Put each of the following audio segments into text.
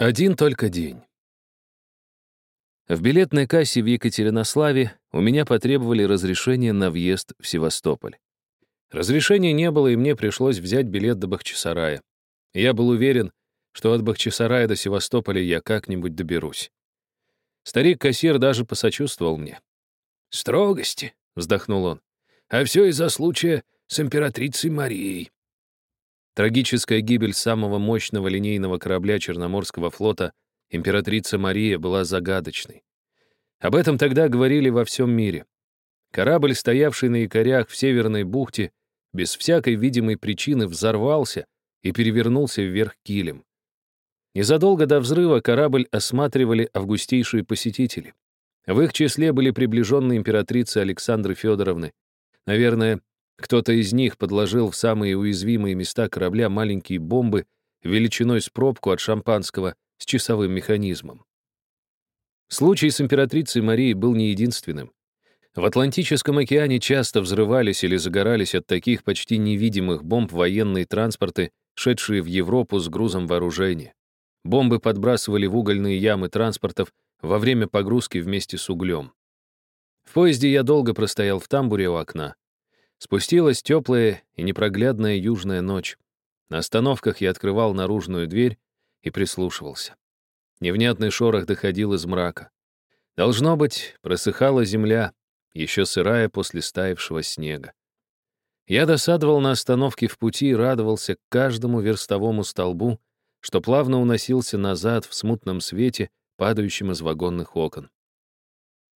Один только день. В билетной кассе в Екатеринославе у меня потребовали разрешения на въезд в Севастополь. Разрешения не было, и мне пришлось взять билет до Бахчисарая. Я был уверен, что от Бахчисарая до Севастополя я как-нибудь доберусь. Старик-кассир даже посочувствовал мне. «Строгости», — вздохнул он, — «а все из-за случая с императрицей Марией. Трагическая гибель самого мощного линейного корабля Черноморского флота императрица Мария была загадочной. Об этом тогда говорили во всем мире. Корабль, стоявший на якорях в Северной бухте, без всякой видимой причины взорвался и перевернулся вверх килем. Незадолго до взрыва корабль осматривали августейшие посетители. В их числе были приближенные императрицы Александры Федоровны. Наверное, кто-то из них подложил в самые уязвимые места корабля маленькие бомбы величиной с пробку от шампанского с часовым механизмом. Случай с императрицей Марией был не единственным. В Атлантическом океане часто взрывались или загорались от таких почти невидимых бомб военные транспорты, шедшие в Европу с грузом вооружения. Бомбы подбрасывали в угольные ямы транспортов во время погрузки вместе с углем. В поезде я долго простоял в тамбуре у окна. Спустилась теплая и непроглядная южная ночь. На остановках я открывал наружную дверь и прислушивался. Невнятный шорох доходил из мрака. Должно быть, просыхала земля, еще сырая после стаившего снега. Я досадовал на остановке в пути и радовался каждому верстовому столбу, что плавно уносился назад в смутном свете, падающем из вагонных окон.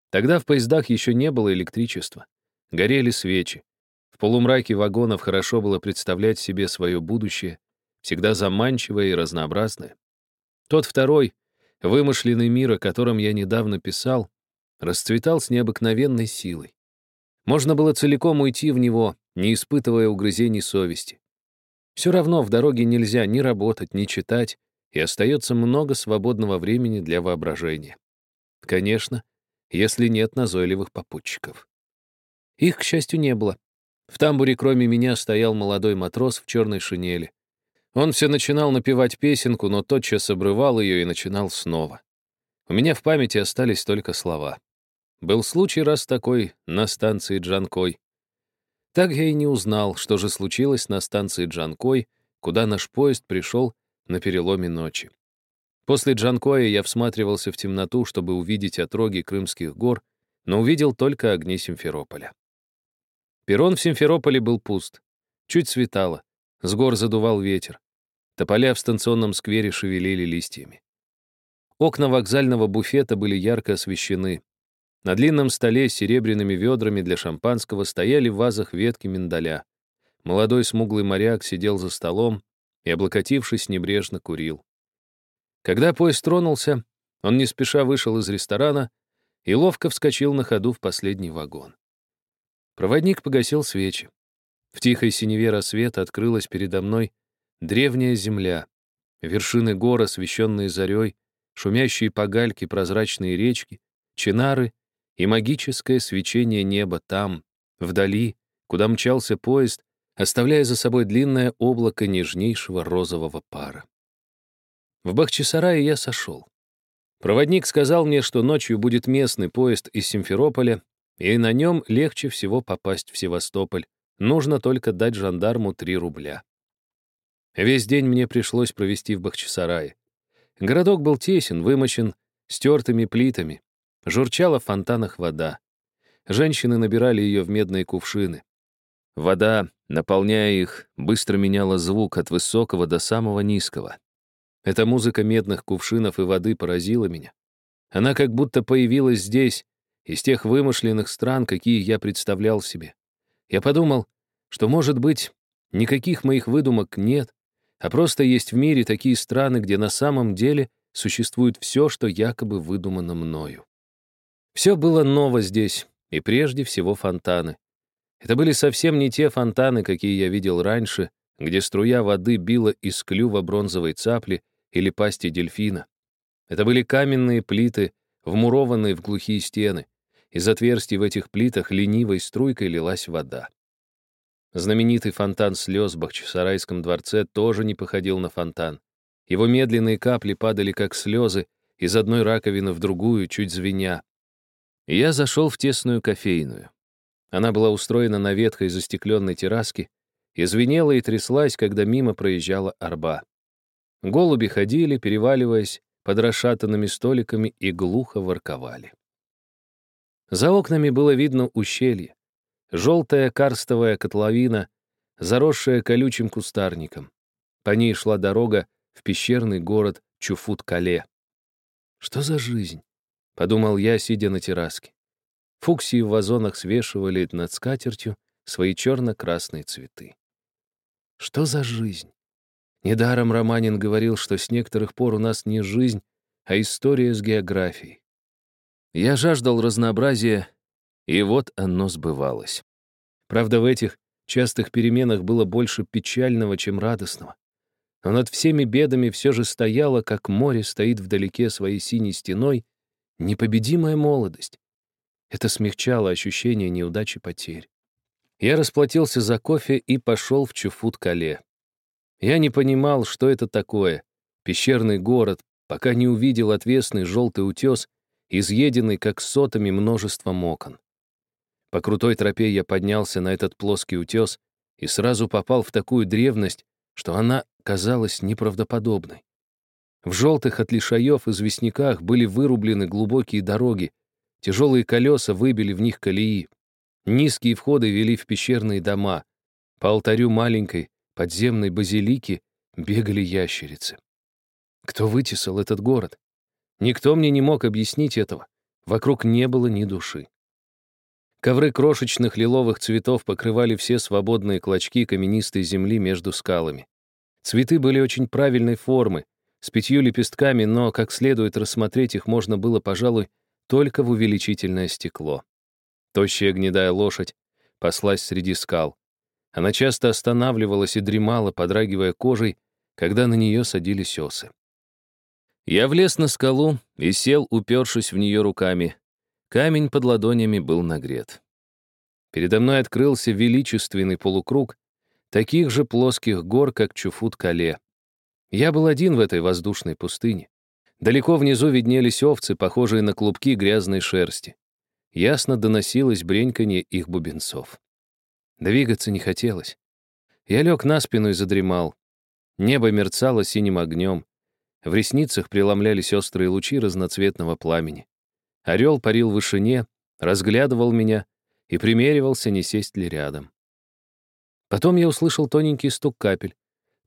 Тогда в поездах еще не было электричества. Горели свечи. В полумраке вагонов хорошо было представлять себе свое будущее, всегда заманчивое и разнообразное. Тот второй, вымышленный мир, о котором я недавно писал, расцветал с необыкновенной силой. Можно было целиком уйти в него, не испытывая угрызений совести. Все равно в дороге нельзя ни работать, ни читать, и остается много свободного времени для воображения. Конечно, если нет назойливых попутчиков. Их, к счастью, не было. В тамбуре кроме меня стоял молодой матрос в черной шинели. Он все начинал напевать песенку, но тотчас обрывал ее и начинал снова. У меня в памяти остались только слова. Был случай раз такой на станции Джанкой. Так я и не узнал, что же случилось на станции Джанкой, куда наш поезд пришел на переломе ночи. После Джанкоя я всматривался в темноту, чтобы увидеть отроги Крымских гор, но увидел только огни Симферополя. Перрон в Симферополе был пуст. Чуть светало. С гор задувал ветер. Тополя в станционном сквере шевелили листьями. Окна вокзального буфета были ярко освещены. На длинном столе с серебряными ведрами для шампанского стояли в вазах ветки миндаля. Молодой смуглый моряк сидел за столом и, облокотившись, небрежно курил. Когда поезд тронулся, он не спеша вышел из ресторана и ловко вскочил на ходу в последний вагон. Проводник погасил свечи. В тихой синеве рассвета открылась передо мной древняя земля, вершины гор, освещенные зарей, шумящие по гальке прозрачные речки, чинары и магическое свечение неба там, вдали, куда мчался поезд, оставляя за собой длинное облако нежнейшего розового пара. В Бахчисарае я сошел. Проводник сказал мне, что ночью будет местный поезд из Симферополя, и на нем легче всего попасть в Севастополь. Нужно только дать жандарму 3 рубля. Весь день мне пришлось провести в Бахчисарае. Городок был тесен, вымощен стертыми плитами. Журчала в фонтанах вода. Женщины набирали ее в медные кувшины. Вода, наполняя их, быстро меняла звук от высокого до самого низкого. Эта музыка медных кувшинов и воды поразила меня. Она как будто появилась здесь, из тех вымышленных стран, какие я представлял себе. Я подумал, что, может быть, никаких моих выдумок нет, а просто есть в мире такие страны, где на самом деле существует все, что якобы выдумано мною. Все было ново здесь, и прежде всего фонтаны. Это были совсем не те фонтаны, какие я видел раньше, где струя воды била из клюва бронзовой цапли или пасти дельфина. Это были каменные плиты, вмурованные в глухие стены. Из отверстий в этих плитах ленивой струйкой лилась вода. Знаменитый фонтан слез в Бахчисарайском дворце тоже не походил на фонтан. Его медленные капли падали, как слезы, из одной раковины в другую, чуть звеня. Я зашел в тесную кофейную. Она была устроена на ветхой застекленной терраске и звенела и тряслась, когда мимо проезжала арба. Голуби ходили, переваливаясь под расшатанными столиками и глухо ворковали. За окнами было видно ущелье. Желтая карстовая котловина, заросшая колючим кустарником. По ней шла дорога в пещерный город Чуфут-Кале. «Что за жизнь?» — подумал я, сидя на терраске. Фуксии в вазонах свешивали над скатертью свои черно-красные цветы. Что за жизнь? Недаром Романин говорил, что с некоторых пор у нас не жизнь, а история с географией. Я жаждал разнообразия, и вот оно сбывалось. Правда, в этих частых переменах было больше печального, чем радостного. Но над всеми бедами все же стояла, как море стоит вдалеке своей синей стеной, непобедимая молодость. Это смягчало ощущение неудачи потерь. Я расплатился за кофе и пошел в Чуфут-Кале. Я не понимал, что это такое. Пещерный город, пока не увидел отвесный желтый утес, изъеденный как сотами множеством окон. По крутой тропе я поднялся на этот плоский утес и сразу попал в такую древность, что она казалась неправдоподобной. В желтых от лишаев известняках были вырублены глубокие дороги, тяжелые колеса выбили в них колеи. Низкие входы вели в пещерные дома. По алтарю маленькой подземной базилики бегали ящерицы. Кто вытесал этот город? Никто мне не мог объяснить этого. Вокруг не было ни души. Ковры крошечных лиловых цветов покрывали все свободные клочки каменистой земли между скалами. Цветы были очень правильной формы, с пятью лепестками, но, как следует рассмотреть их, можно было, пожалуй, только в увеличительное стекло. Тощая гнедая лошадь паслась среди скал. Она часто останавливалась и дремала, подрагивая кожей, когда на нее садились осы. Я влез на скалу и сел, упершись в нее руками. Камень под ладонями был нагрет. Передо мной открылся величественный полукруг таких же плоских гор, как Чуфут-Кале. Я был один в этой воздушной пустыне. Далеко внизу виднелись овцы, похожие на клубки грязной шерсти. Ясно доносилось бреньканье их бубенцов. Двигаться не хотелось. Я лег на спину и задремал. Небо мерцало синим огнем. В ресницах преломлялись острые лучи разноцветного пламени. Орел парил в вышине, разглядывал меня и примеривался, не сесть ли рядом. Потом я услышал тоненький стук капель,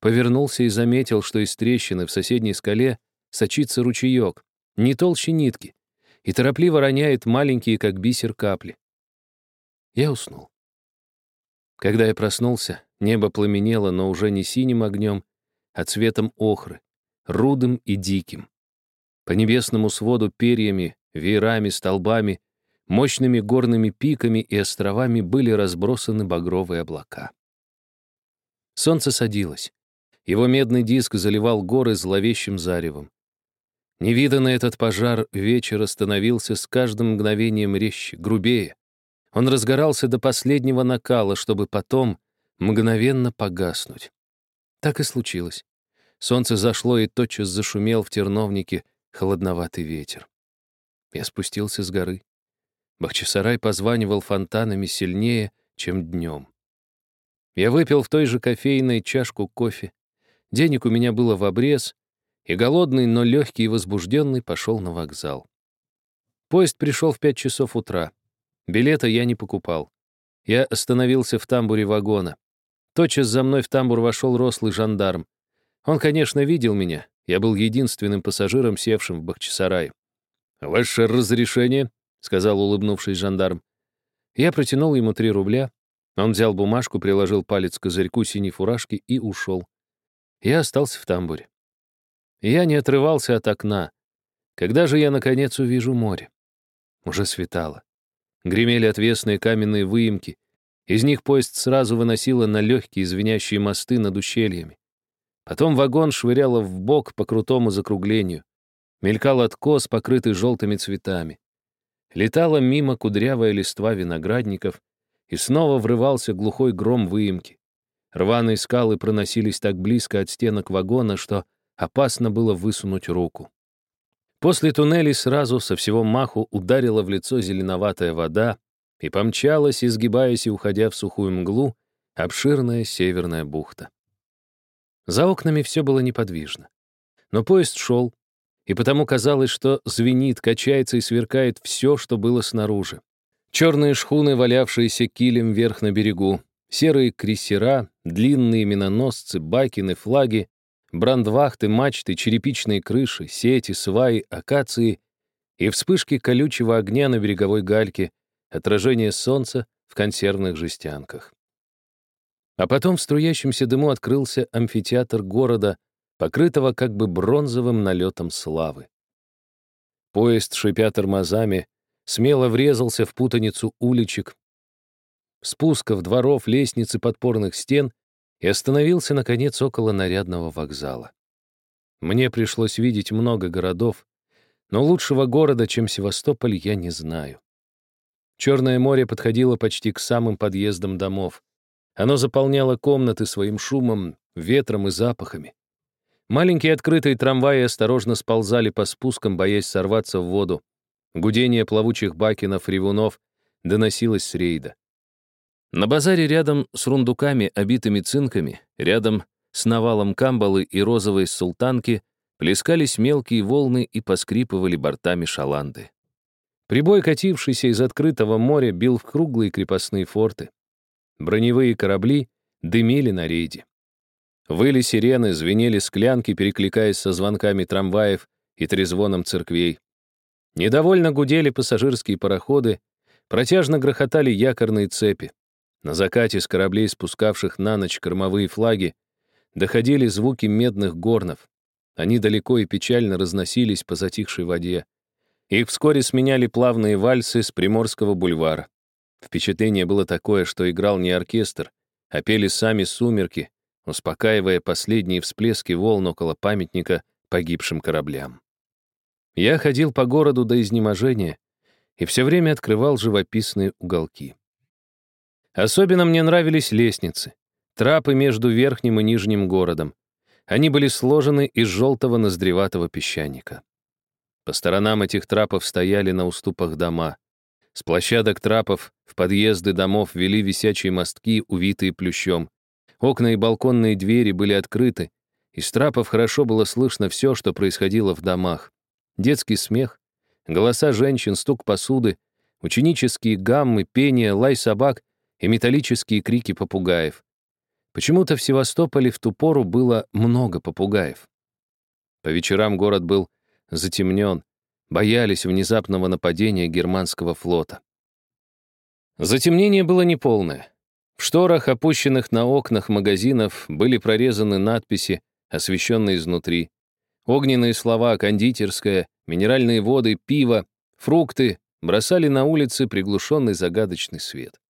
повернулся и заметил, что из трещины в соседней скале сочится ручеек, не толще нитки, и торопливо роняет маленькие, как бисер, капли. Я уснул. Когда я проснулся, небо пламенело, но уже не синим огнем, а цветом охры рудым и диким. По небесному своду перьями, веерами, столбами, мощными горными пиками и островами были разбросаны багровые облака. Солнце садилось. Его медный диск заливал горы зловещим заревом. Невиданный этот пожар вечера становился с каждым мгновением резче, грубее. Он разгорался до последнего накала, чтобы потом мгновенно погаснуть. Так и случилось. Солнце зашло и тотчас зашумел в терновнике холодноватый ветер. Я спустился с горы. Бахчисарай позванивал фонтанами сильнее, чем днем. Я выпил в той же кофейной чашку кофе. Денег у меня было в обрез, и голодный, но легкий и возбужденный пошел на вокзал. Поезд пришел в пять часов утра. Билета я не покупал. Я остановился в тамбуре вагона. Тотчас за мной в тамбур вошел рослый жандарм. Он, конечно, видел меня. Я был единственным пассажиром, севшим в Бахчисарай. «Ваше разрешение?» — сказал улыбнувшись жандарм. Я протянул ему три рубля. Он взял бумажку, приложил палец к козырьку синей фуражки и ушел. Я остался в тамбуре. Я не отрывался от окна. Когда же я, наконец, увижу море? Уже светало. Гремели отвесные каменные выемки. Из них поезд сразу выносило на легкие звенящие мосты над ущельями. Потом вагон швыряло в бок по крутому закруглению. Мелькал откос, покрытый желтыми цветами. Летала мимо кудрявая листва виноградников, и снова врывался глухой гром выемки. Рваные скалы проносились так близко от стенок вагона, что опасно было высунуть руку. После туннелей сразу со всего маху ударила в лицо зеленоватая вода и помчалась, изгибаясь и уходя в сухую мглу, обширная северная бухта. За окнами все было неподвижно. Но поезд шел, и потому казалось, что звенит, качается и сверкает все, что было снаружи. Черные шхуны, валявшиеся килем вверх на берегу, серые крейсера, длинные миноносцы, бакины, флаги, брандвахты, мачты, черепичные крыши, сети, сваи, акации и вспышки колючего огня на береговой гальке, отражение солнца в консервных жестянках. А потом в струящемся дыму открылся амфитеатр города, покрытого как бы бронзовым налетом славы. Поезд, шипя тормозами, смело врезался в путаницу уличек, спусков, дворов, лестниц и подпорных стен и остановился, наконец, около нарядного вокзала. Мне пришлось видеть много городов, но лучшего города, чем Севастополь, я не знаю. Черное море подходило почти к самым подъездам домов. Оно заполняло комнаты своим шумом, ветром и запахами. Маленькие открытые трамваи осторожно сползали по спускам, боясь сорваться в воду. Гудение плавучих бакенов-ревунов доносилось с рейда. На базаре рядом с рундуками, обитыми цинками, рядом с навалом камбалы и розовой султанки плескались мелкие волны и поскрипывали бортами шаланды. Прибой, катившийся из открытого моря, бил в круглые крепостные форты. Броневые корабли дымили на рейде. Выли сирены, звенели склянки, перекликаясь со звонками трамваев и трезвоном церквей. Недовольно гудели пассажирские пароходы, протяжно грохотали якорные цепи. На закате с кораблей, спускавших на ночь кормовые флаги, доходили звуки медных горнов. Они далеко и печально разносились по затихшей воде. Их вскоре сменяли плавные вальсы с Приморского бульвара. Впечатление было такое, что играл не оркестр, а пели сами сумерки, успокаивая последние всплески волн около памятника погибшим кораблям. Я ходил по городу до изнеможения и все время открывал живописные уголки. Особенно мне нравились лестницы, трапы между верхним и нижним городом. Они были сложены из желтого ноздреватого песчаника. По сторонам этих трапов стояли на уступах дома. С площадок трапов в подъезды домов вели висячие мостки, увитые плющом. Окна и балконные двери были открыты. Из трапов хорошо было слышно все, что происходило в домах. Детский смех, голоса женщин, стук посуды, ученические гаммы, пение, лай собак и металлические крики попугаев. Почему-то в Севастополе в ту пору было много попугаев. По вечерам город был затемнен, боялись внезапного нападения германского флота. Затемнение было неполное. В шторах, опущенных на окнах магазинов, были прорезаны надписи, освещенные изнутри. Огненные слова «кондитерская», «минеральные воды», «пиво», «фрукты» бросали на улицы приглушенный загадочный свет.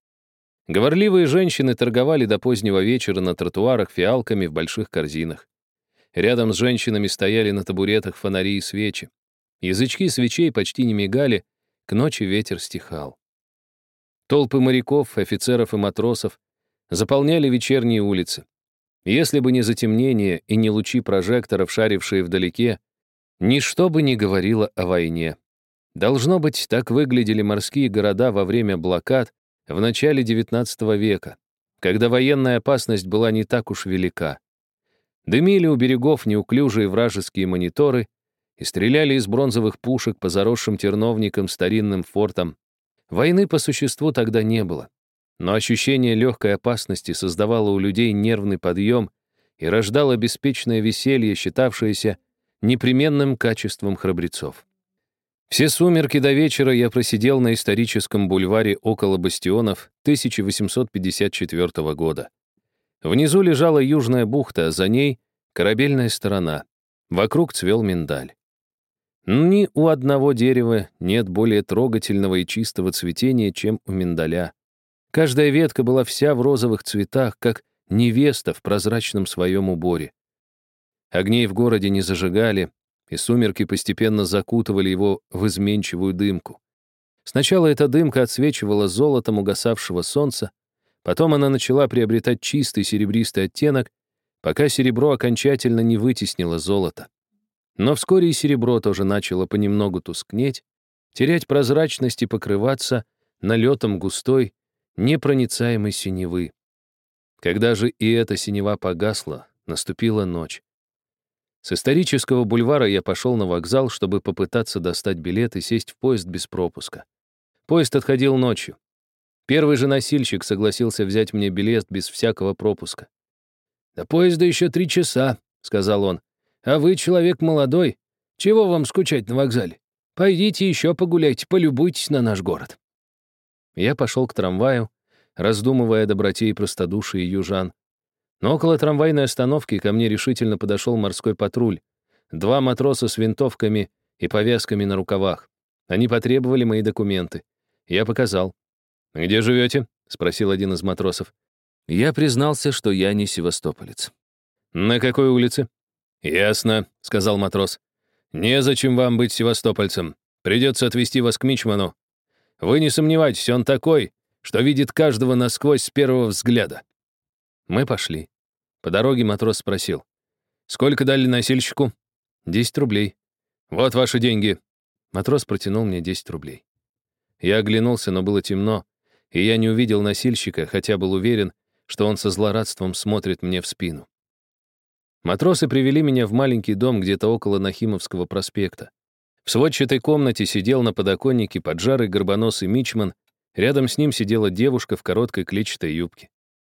Говорливые женщины торговали до позднего вечера на тротуарах фиалками в больших корзинах. Рядом с женщинами стояли на табуретах фонари и свечи. Язычки свечей почти не мигали, к ночи ветер стихал. Толпы моряков, офицеров и матросов заполняли вечерние улицы. Если бы не затемнение и не лучи прожекторов, шарившие вдалеке, ничто бы не говорило о войне. Должно быть, так выглядели морские города во время блокад в начале XIX века, когда военная опасность была не так уж велика. Дымили у берегов неуклюжие вражеские мониторы и стреляли из бронзовых пушек по заросшим терновникам старинным фортам. Войны по существу тогда не было. Но ощущение легкой опасности создавало у людей нервный подъем и рождало беспечное веселье, считавшееся непременным качеством храбрецов. Все сумерки до вечера я просидел на историческом бульваре около бастионов 1854 года. Внизу лежала южная бухта, а за ней — корабельная сторона. Вокруг цвел миндаль. Ни у одного дерева нет более трогательного и чистого цветения, чем у миндаля. Каждая ветка была вся в розовых цветах, как невеста в прозрачном своем уборе. Огней в городе не зажигали, и сумерки постепенно закутывали его в изменчивую дымку. Сначала эта дымка отсвечивала золотом угасавшего солнца, потом она начала приобретать чистый серебристый оттенок, пока серебро окончательно не вытеснило золото. Но вскоре и серебро тоже начало понемногу тускнеть, терять прозрачность и покрываться налетом густой, непроницаемой синевы. Когда же и эта синева погасла, наступила ночь. С исторического бульвара я пошел на вокзал, чтобы попытаться достать билет и сесть в поезд без пропуска. Поезд отходил ночью. Первый же носильщик согласился взять мне билет без всякого пропуска. «До поезда еще три часа», — сказал он. «А вы человек молодой. Чего вам скучать на вокзале? Пойдите еще погуляйте, полюбуйтесь на наш город». Я пошел к трамваю, раздумывая о доброте и простодушии южан. Но около трамвайной остановки ко мне решительно подошел морской патруль. Два матроса с винтовками и повязками на рукавах. Они потребовали мои документы. Я показал. «Где живете?» — спросил один из матросов. Я признался, что я не севастополец. «На какой улице?» «Ясно», — сказал матрос. «Незачем вам быть севастопольцем. Придется отвезти вас к Мичману. Вы не сомневайтесь, он такой, что видит каждого насквозь с первого взгляда». Мы пошли. По дороге матрос спросил. «Сколько дали носильщику?» «Десять рублей». «Вот ваши деньги». Матрос протянул мне десять рублей. Я оглянулся, но было темно, и я не увидел носильщика, хотя был уверен, что он со злорадством смотрит мне в спину. Матросы привели меня в маленький дом где-то около Нахимовского проспекта. В сводчатой комнате сидел на подоконнике поджарый горбоносый мичман, рядом с ним сидела девушка в короткой клетчатой юбке.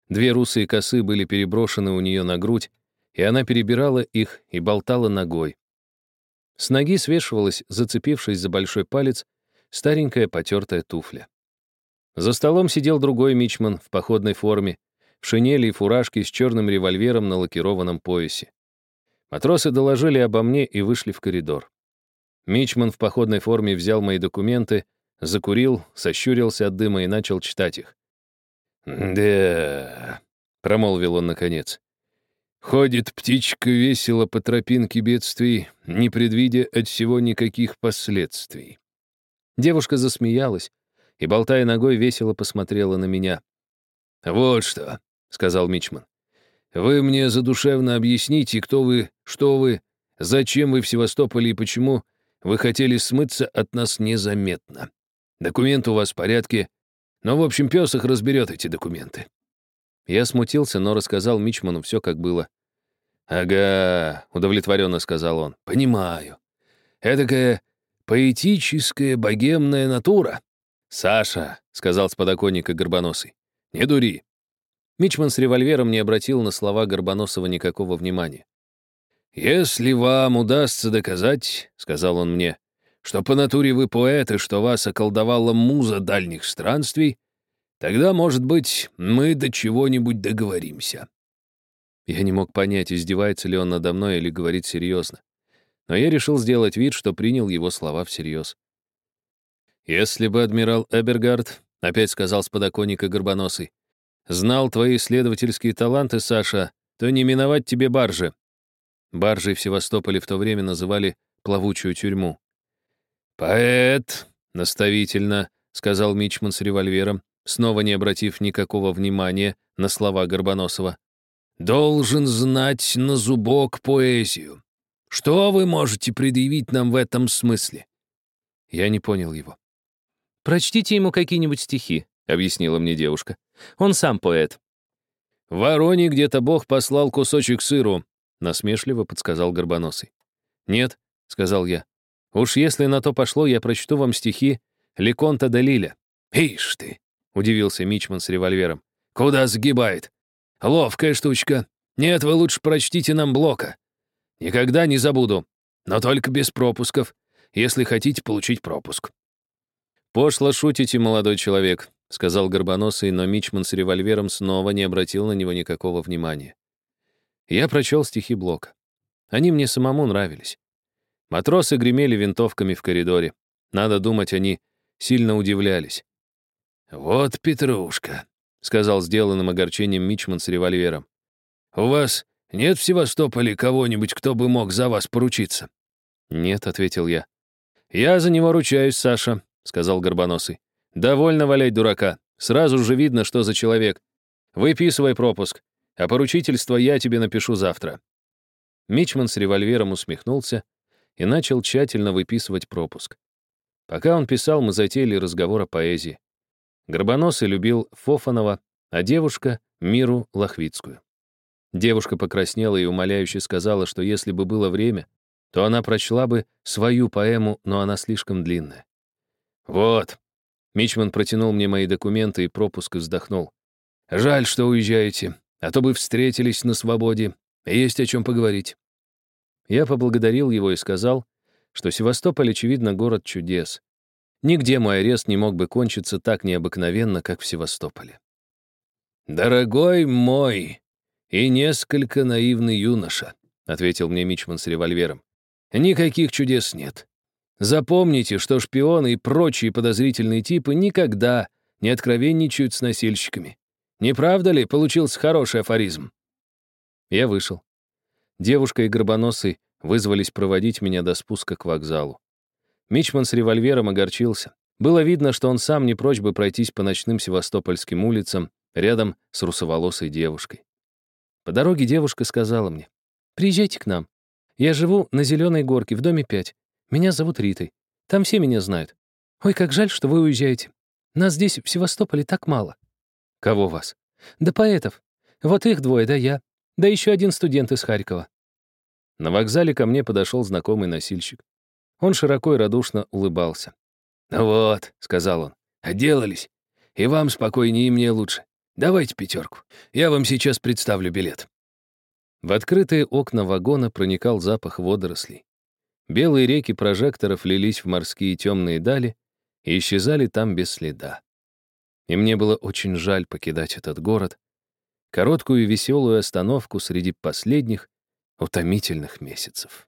Две русые косы были переброшены у нее на грудь, и она перебирала их и болтала ногой. С ноги свешивалась, зацепившись за большой палец, старенькая потертая туфля. За столом сидел другой мичман в походной форме, в шинели и фуражке с черным револьвером на лакированном поясе. Матросы доложили обо мне и вышли в коридор. Мичман в походной форме взял мои документы, закурил, сощурился от дыма и начал читать их. «Да», — промолвил он наконец. «Ходит птичка весело по тропинке бедствий, не предвидя от всего никаких последствий». Девушка засмеялась и, болтая ногой, весело посмотрела на меня. «Вот что», — сказал Мичман. «Вы мне задушевно объясните, кто вы, что вы, зачем вы в Севастополе и почему вы хотели смыться от нас незаметно. Документы у вас в порядке, но, в общем, пес их разберет эти документы». Я смутился, но рассказал Мичману все, как было. «Ага», — удовлетворенно сказал он, — «понимаю. Эдакая поэтическая богемная натура». «Саша», — сказал с подоконника Горбоносый, — «не дури». Мичман с револьвером не обратил на слова Горбоносова никакого внимания. «Если вам удастся доказать, — сказал он мне, что по натуре вы поэты, что вас околдовала муза дальних странствий, тогда, может быть, мы до чего-нибудь договоримся». Я не мог понять, издевается ли он надо мной или говорит серьезно. Но я решил сделать вид, что принял его слова всерьез. «Если бы адмирал Эбергард, — опять сказал с подоконника Горбоносый, — знал твои исследовательские таланты, Саша, то не миновать тебе баржи». Баржей в Севастополе в то время называли плавучую тюрьму. «Поэт», — наставительно, — сказал Мичман с револьвером, снова не обратив никакого внимания на слова Горбоносова, «должен знать на зубок поэзию. Что вы можете предъявить нам в этом смысле?» Я не понял его. «Прочтите ему какие-нибудь стихи», — объяснила мне девушка. «Он сам поэт». «В Вороне где-то Бог послал кусочек сыру», — насмешливо подсказал Горбоносый. «Нет», — сказал я, Уж если на то пошло, я прочту вам стихи Леконта де Лиля. «Ишь ты!» — удивился Мичман с револьвером. «Куда сгибает? Ловкая штучка. Нет, вы лучше прочтите нам Блока. Никогда не забуду. Но только без пропусков, если хотите получить пропуск». «Пошло шутите, молодой человек», — сказал Горбоносый, но Мичман с револьвером снова не обратил на него никакого внимания. Я прочел стихи Блока. Они мне самому нравились. Матросы гремели винтовками в коридоре. Надо думать, они сильно удивлялись. «Вот Петрушка», — сказал сделанным огорчением Мичман с револьвером. «У вас нет в Севастополе кого-нибудь, кто бы мог за вас поручиться?» «Нет», — ответил я. «Я за него ручаюсь, Саша», — сказал Горбоносый. «Довольно валять дурака. Сразу же видно, что за человек. Выписывай пропуск. а поручительство я тебе напишу завтра». Мичман с револьвером усмехнулся и начал тщательно выписывать пропуск. Пока он писал, мы затеяли разговор о поэзии. Горбоносый любил Фофанова, а девушка — Миру Лохвицкую. Девушка покраснела и умоляюще сказала, что если бы было время, то она прочла бы свою поэму, но она слишком длинная. «Вот». Мичман протянул мне мои документы и пропуск и вздохнул. «Жаль, что уезжаете, а то бы встретились на свободе. Есть о чем поговорить». Я поблагодарил его и сказал, что Севастополь, очевидно, город чудес. Нигде мой арест не мог бы кончиться так необыкновенно, как в Севастополе. «Дорогой мой и несколько наивный юноша», — ответил мне Мичман с револьвером. «Никаких чудес нет. Запомните, что шпионы и прочие подозрительные типы никогда не откровенничают с носильщиками. Не правда ли получился хороший афоризм?» Я вышел. Девушка и Горбоносый вызвались проводить меня до спуска к вокзалу. Мичман с револьвером огорчился. Было видно, что он сам не прочь бы пройтись по ночным севастопольским улицам рядом с русоволосой девушкой. По дороге девушка сказала мне, «Приезжайте к нам. Я живу на Зеленой горке, в доме 5. Меня зовут Ритой. Там все меня знают. Ой, как жаль, что вы уезжаете. Нас здесь, в Севастополе, так мало». «Кого вас?» «Да поэтов. Вот их двое, да я. Да еще один студент из Харькова». На вокзале ко мне подошел знакомый носильщик. Он широко и радушно улыбался. «Ну вот», — сказал он, — «отделались. И вам спокойнее, и мне лучше. Давайте пятерку. Я вам сейчас представлю билет». В открытые окна вагона проникал запах водорослей. Белые реки прожекторов лились в морские темные дали и исчезали там без следа. И мне было очень жаль покидать этот город, короткую и веселую остановку среди последних утомительных месяцев.